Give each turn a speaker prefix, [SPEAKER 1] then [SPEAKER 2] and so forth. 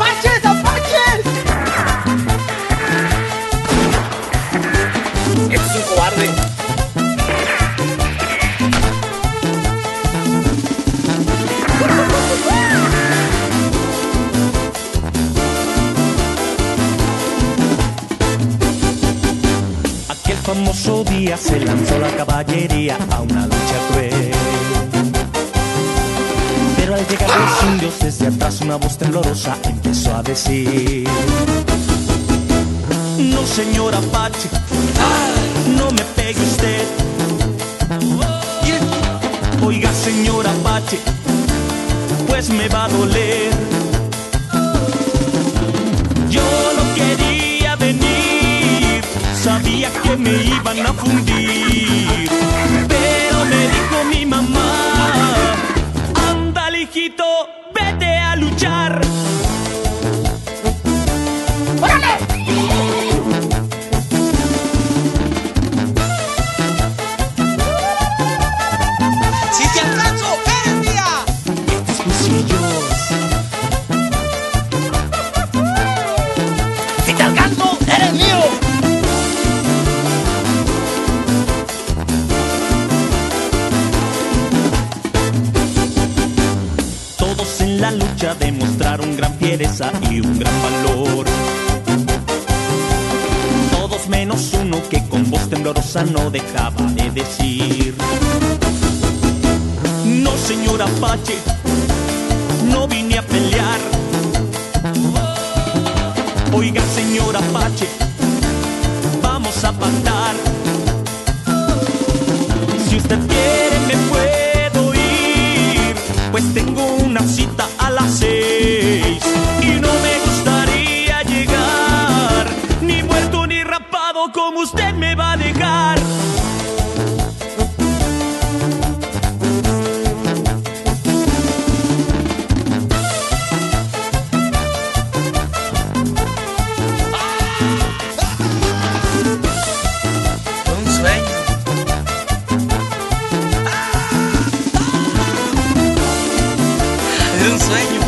[SPEAKER 1] parches, a parches! Es un cobarde! Aquel famoso día se lanzó la caballería a una lucha cruel Indios desde atrás una voz temblorosa empezó a decir No señor Apache, no me pegue usted. Oiga señor Apache, pues me va a doler. Yo no quería venir, sabía que me iban a fundir vete a luchar. La lucha demostraron gran fiereza y un gran valor. Todos menos uno que con voz temblorosa no dejaba de decir. No, señor Apache, no vine a pelear. Oiga, señor Apache, vamos a pactar. como usted me va a dejar. Un sueño.